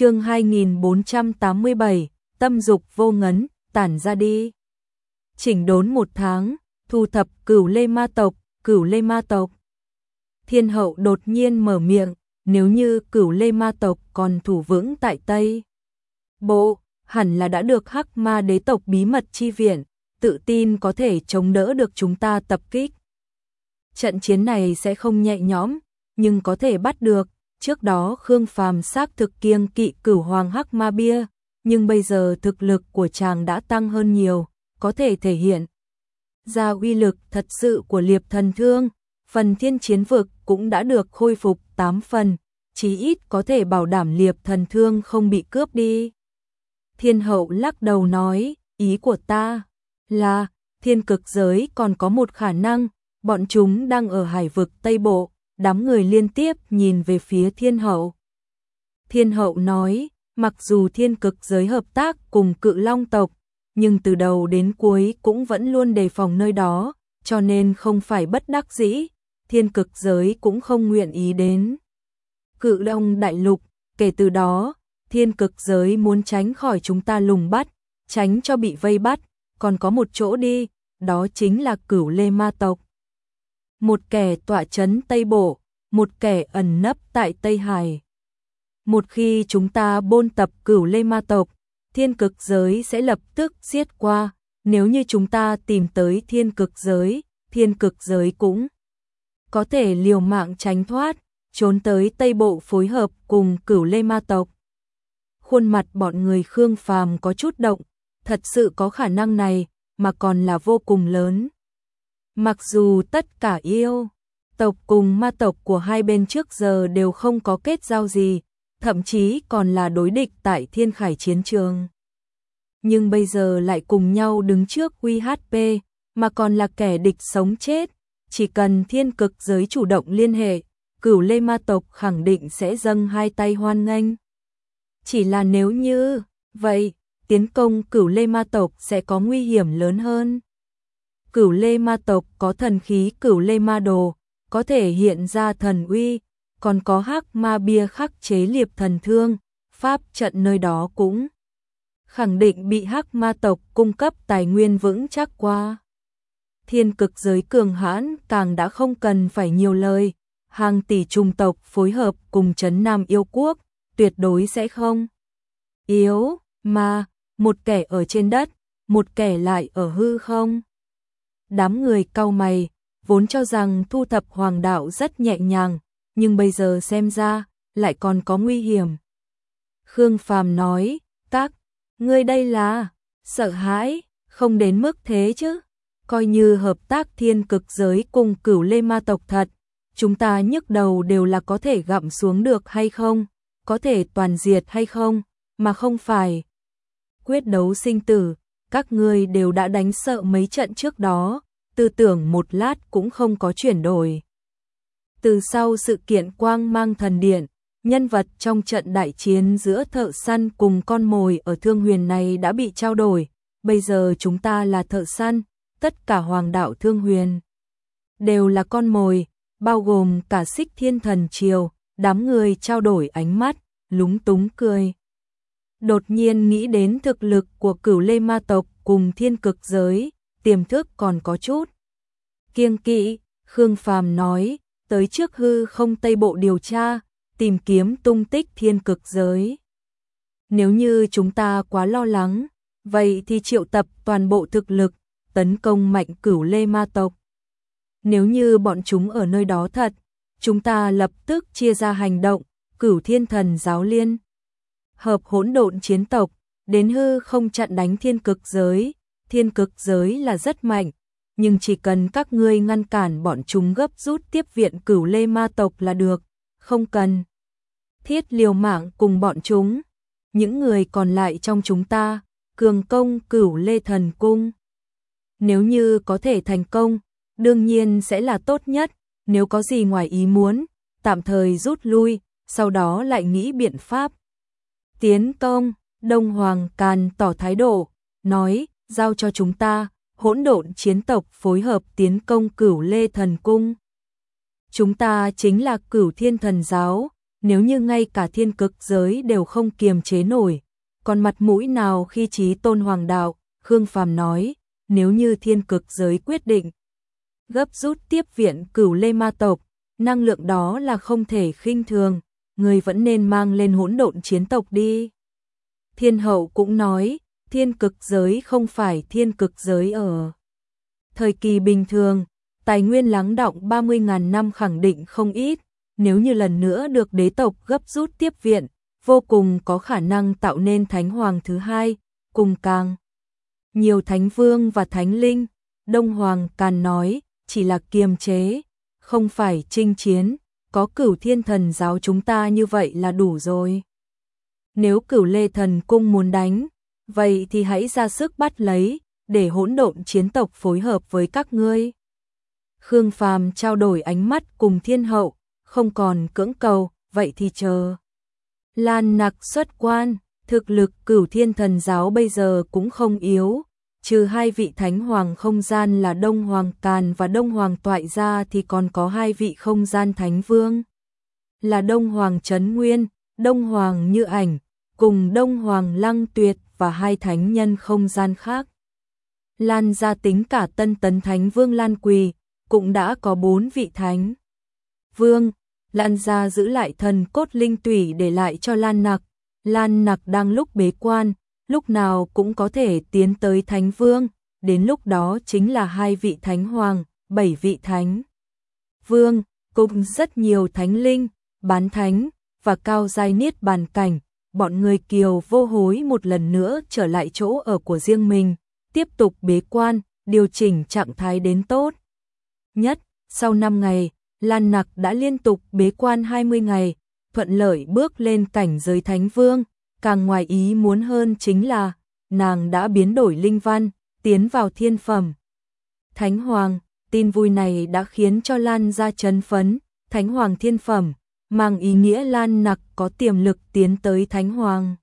chương 2487, tâm dục vô ngấn, tản ra đi. Chỉnh đốn một tháng, thu thập cửu lê ma tộc, cửu lê ma tộc. Thiên hậu đột nhiên mở miệng, nếu như cửu lê ma tộc còn thủ vững tại Tây. Bộ, hẳn là đã được hắc ma đế tộc bí mật chi viện, tự tin có thể chống đỡ được chúng ta tập kích. Trận chiến này sẽ không nhẹ nhõm, nhưng có thể bắt được. Trước đó Khương Phàm xác thực kiêng kỵ cửu hoàng hắc ma bia, nhưng bây giờ thực lực của chàng đã tăng hơn nhiều, có thể thể hiện ra uy lực thật sự của liệp thần thương, phần thiên chiến vực cũng đã được khôi phục 8 phần, chí ít có thể bảo đảm liệp thần thương không bị cướp đi. Thiên hậu lắc đầu nói, ý của ta là thiên cực giới còn có một khả năng, bọn chúng đang ở hải vực Tây Bộ, đám người liên tiếp nhìn về phía thiên hậu. Thiên hậu nói, mặc dù thiên cực giới hợp tác cùng cự long tộc, nhưng từ đầu đến cuối cũng vẫn luôn đề phòng nơi đó, cho nên không phải bất đắc dĩ, thiên cực giới cũng không nguyện ý đến. Cự long đại lục, kể từ đó, thiên cực giới muốn tránh khỏi chúng ta lùng bắt, tránh cho bị vây bắt, còn có một chỗ đi, đó chính là cửu lê ma tộc. Một kẻ tọa chấn Tây Bộ, một kẻ ẩn nấp tại Tây Hải. Một khi chúng ta bôn tập cửu lê ma tộc, thiên cực giới sẽ lập tức giết qua, nếu như chúng ta tìm tới thiên cực giới, thiên cực giới cũng có thể liều mạng tránh thoát, trốn tới Tây Bộ phối hợp cùng cửu lê ma tộc. Khuôn mặt bọn người Khương Phàm có chút động, thật sự có khả năng này, mà còn là vô cùng lớn. Mặc dù tất cả yêu, tộc cùng ma tộc của hai bên trước giờ đều không có kết giao gì, thậm chí còn là đối địch tại thiên khải chiến trường. Nhưng bây giờ lại cùng nhau đứng trước QHP, mà còn là kẻ địch sống chết, chỉ cần thiên cực giới chủ động liên hệ, cửu lê ma tộc khẳng định sẽ dâng hai tay hoan nghênh. Chỉ là nếu như, vậy, tiến công cửu lê ma tộc sẽ có nguy hiểm lớn hơn. Cửu lê ma tộc có thần khí cửu lê ma đồ, có thể hiện ra thần uy, còn có hắc ma bia khắc chế liệp thần thương, pháp trận nơi đó cũng khẳng định bị hắc ma tộc cung cấp tài nguyên vững chắc qua. Thiên cực giới cường hãn càng đã không cần phải nhiều lời, hàng tỷ trung tộc phối hợp cùng chấn Nam yêu quốc, tuyệt đối sẽ không yếu, mà một kẻ ở trên đất, một kẻ lại ở hư không. Đám người cau mày, vốn cho rằng thu thập hoàng đạo rất nhẹ nhàng, nhưng bây giờ xem ra, lại còn có nguy hiểm. Khương Phàm nói, các, ngươi đây là, sợ hãi, không đến mức thế chứ, coi như hợp tác thiên cực giới cùng cửu lê ma tộc thật, chúng ta nhức đầu đều là có thể gặm xuống được hay không, có thể toàn diệt hay không, mà không phải. Quyết đấu sinh tử, các ngươi đều đã đánh sợ mấy trận trước đó, tư tưởng một lát cũng không có chuyển đổi. Từ sau sự kiện quang mang thần điện, nhân vật trong trận đại chiến giữa thợ săn cùng con mồi ở thương huyền này đã bị trao đổi, bây giờ chúng ta là thợ săn, tất cả hoàng đạo thương huyền đều là con mồi, bao gồm cả xích thiên thần triều, đám người trao đổi ánh mắt, lúng túng cười. Đột nhiên nghĩ đến thực lực của cửu lê ma tộc cùng thiên cực giới, tiềm thức còn có chút. Kiêng kỵ, Khương Phàm nói, tới trước hư không Tây Bộ điều tra, tìm kiếm tung tích thiên cực giới. Nếu như chúng ta quá lo lắng, vậy thì triệu tập toàn bộ thực lực, tấn công mạnh cửu lê ma tộc. Nếu như bọn chúng ở nơi đó thật, chúng ta lập tức chia ra hành động, cửu thiên thần giáo liên. Hợp hỗn độn chiến tộc, đến hư không chặn đánh thiên cực giới, thiên cực giới là rất mạnh, nhưng chỉ cần các ngươi ngăn cản bọn chúng gấp rút tiếp viện cửu lê ma tộc là được, không cần. Thiết liều mạng cùng bọn chúng, những người còn lại trong chúng ta, cường công cửu lê thần cung. Nếu như có thể thành công, đương nhiên sẽ là tốt nhất, nếu có gì ngoài ý muốn, tạm thời rút lui, sau đó lại nghĩ biện pháp. Tiến công, Đông Hoàng Càn tỏ thái độ, nói, giao cho chúng ta, hỗn độn chiến tộc phối hợp tiến công cửu lê thần cung. Chúng ta chính là cửu thiên thần giáo, nếu như ngay cả thiên cực giới đều không kiềm chế nổi, còn mặt mũi nào khi trí tôn hoàng đạo, Khương Phàm nói, nếu như thiên cực giới quyết định gấp rút tiếp viện cửu lê ma tộc, năng lượng đó là không thể khinh thường, người vẫn nên mang lên hỗn độn chiến tộc đi. Thiên hậu cũng nói, thiên cực giới không phải thiên cực giới ở. Thời kỳ bình thường, tài nguyên lắng động 30.000 năm khẳng định không ít, nếu như lần nữa được đế tộc gấp rút tiếp viện, vô cùng có khả năng tạo nên thánh hoàng thứ hai, cùng càng nhiều thánh vương và thánh linh. Đông Hoàng Càn nói, chỉ là kiềm chế, không phải chinh chiến, có cửu thiên thần giáo chúng ta như vậy là đủ rồi. Nếu cửu lê thần cung muốn đánh, vậy thì hãy ra sức bắt lấy, để hỗn độn chiến tộc phối hợp với các ngươi. Khương Phàm trao đổi ánh mắt cùng thiên hậu, không còn cưỡng cầu, vậy thì chờ. Lan nặc xuất quan, thực lực cửu thiên thần giáo bây giờ cũng không yếu, trừ hai vị thánh hoàng không gian là Đông Hoàng Càn và Đông Hoàng Toại ra thì còn có hai vị không gian thánh vương. Là Đông Hoàng Trấn Nguyên, Đông Hoàng Như Ảnh, cùng Đông Hoàng Lăng Tuyệt và hai thánh nhân không gian khác. Lan gia tính cả tân tấn thánh vương Lan Quỳ, cũng đã có bốn vị thánh. Vương, Lan gia giữ lại thần cốt linh tủy để lại cho Lan Nặc. Lan Nặc đang lúc bế quan, lúc nào cũng có thể tiến tới thánh vương, đến lúc đó chính là hai vị thánh hoàng, bảy vị thánh vương, cùng rất nhiều thánh linh, bán thánh và cao giai niết bàn cảnh, bọn người kiều vô hối một lần nữa trở lại chỗ ở của riêng mình, tiếp tục bế quan, điều chỉnh trạng thái đến tốt. Nhất, sau 5 ngày, Lan Nặc đã liên tục bế quan 20 ngày, thuận lợi bước lên cảnh giới thánh vương, càng ngoài ý muốn hơn chính là nàng đã biến đổi linh văn, tiến vào thiên phẩm. Thánh Hoàng, tin vui này đã khiến cho Lan ra chấn phấn, Thánh Hoàng thiên phẩm, mang ý nghĩa Lan nặc có tiềm lực tiến tới Thánh Hoàng.